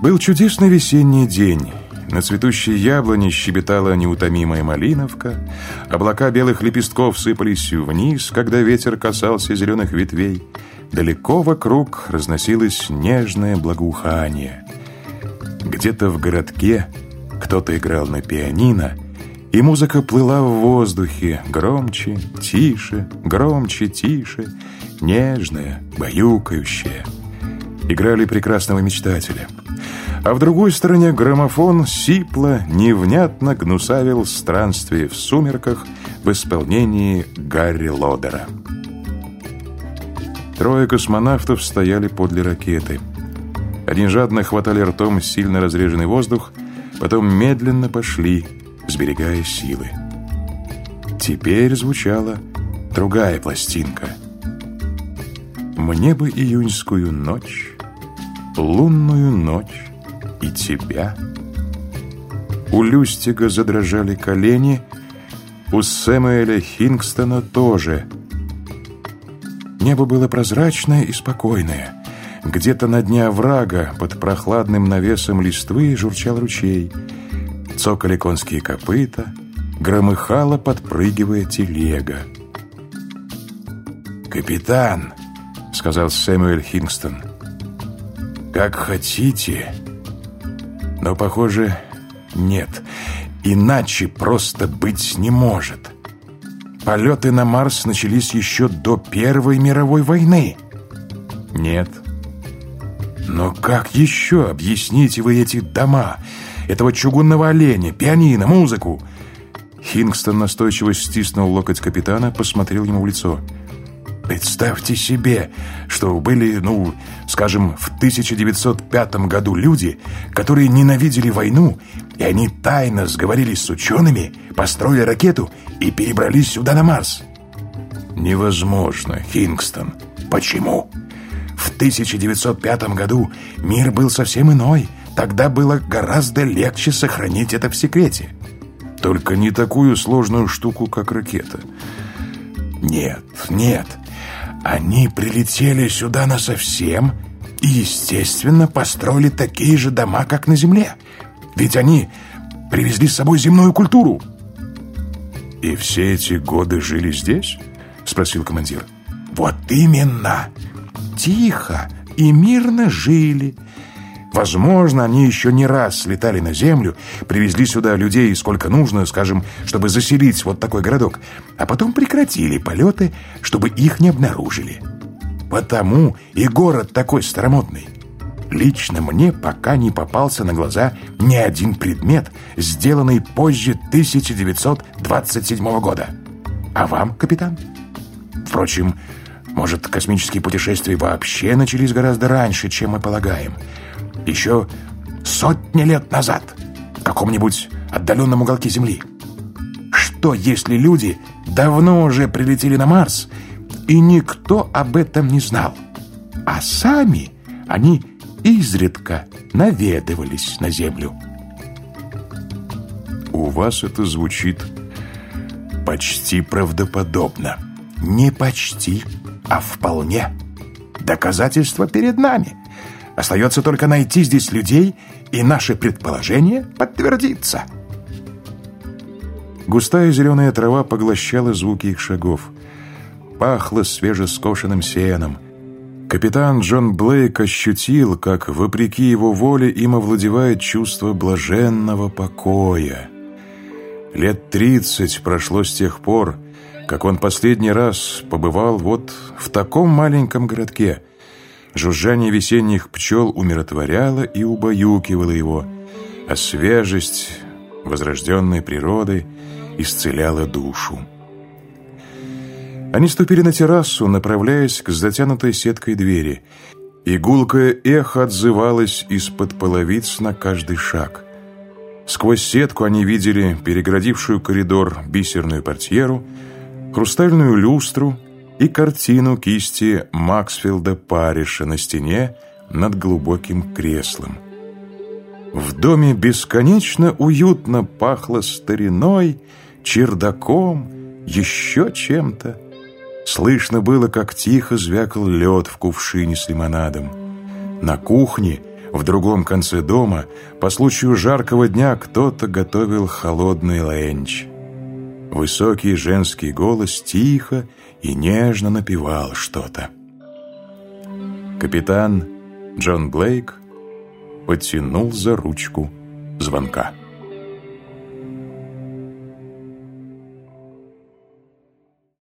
Был чудесный весенний день. На цветущей яблоне щебетала неутомимая малиновка. Облака белых лепестков сыпались вниз, когда ветер касался зеленых ветвей. Далеко вокруг разносилось нежное благоухание. Где-то в городке кто-то играл на пианино, и музыка плыла в воздухе, громче, тише, громче, тише, нежная, баюкающая. Играли прекрасного мечтателя. А в другой стороне граммофон сипло, невнятно гнусавил странствие в сумерках в исполнении Гарри Лодера. Трое космонавтов стояли подле ракеты. Они жадно хватали ртом сильно разреженный воздух, потом медленно пошли, сберегая силы. Теперь звучала другая пластинка. «Мне бы июньскую ночь, лунную ночь и тебя». У Люстига задрожали колени, у Сэмуэля Хингстона тоже. Небо было прозрачное и спокойное. Где-то на дне оврага под прохладным навесом листвы журчал ручей — цокали конские копыта, громыхала, подпрыгивая телега. «Капитан», — сказал Сэмюэль Хингстон, — «как хотите, но, похоже, нет, иначе просто быть не может. Полеты на Марс начались еще до Первой мировой войны». «Нет». «Но как еще объясните вы эти дома?» этого чугунного оленя, пианино, музыку. Хингстон настойчиво стиснул локоть капитана, посмотрел ему в лицо. Представьте себе, что были, ну, скажем, в 1905 году люди, которые ненавидели войну, и они тайно сговорились с учеными, построили ракету и перебрались сюда на Марс. Невозможно, Хингстон. Почему? В 1905 году мир был совсем иной, Тогда было гораздо легче сохранить это в секрете. Только не такую сложную штуку, как ракета. Нет, нет. Они прилетели сюда насовсем и, естественно, построили такие же дома, как на Земле. Ведь они привезли с собой земную культуру. «И все эти годы жили здесь?» — спросил командир. «Вот именно! Тихо и мирно жили». Возможно, они еще не раз слетали на землю, привезли сюда людей сколько нужно, скажем, чтобы заселить вот такой городок, а потом прекратили полеты, чтобы их не обнаружили. Потому и город такой старомодный. Лично мне пока не попался на глаза ни один предмет, сделанный позже 1927 года. А вам, капитан? Впрочем, может, космические путешествия вообще начались гораздо раньше, чем мы полагаем – еще сотни лет назад в каком-нибудь отдаленном уголке Земли. Что, если люди давно уже прилетели на Марс, и никто об этом не знал, а сами они изредка наведывались на Землю? У вас это звучит почти правдоподобно. Не почти, а вполне. Доказательства перед нами. Остается только найти здесь людей, и наше предположение подтвердится. Густая зеленая трава поглощала звуки их шагов. Пахло свежескошенным сеном. Капитан Джон Блейк ощутил, как, вопреки его воле, им овладевает чувство блаженного покоя. Лет тридцать прошло с тех пор, как он последний раз побывал вот в таком маленьком городке – Жужжание весенних пчел умиротворяло и убаюкивало его, а свежесть возрожденной природы исцеляла душу. Они ступили на террасу, направляясь к затянутой сеткой двери. Игулкое эхо отзывалось из-под половиц на каждый шаг. Сквозь сетку они видели переградившую коридор бисерную портьеру, хрустальную люстру и картину кисти Максфилда Париша на стене над глубоким креслом. В доме бесконечно уютно пахло стариной, чердаком, еще чем-то. Слышно было, как тихо звякал лед в кувшине с лимонадом. На кухне В другом конце дома по случаю жаркого дня кто-то готовил холодный ленч. Высокий женский голос тихо и нежно напевал что-то. Капитан Джон Блейк потянул за ручку звонка.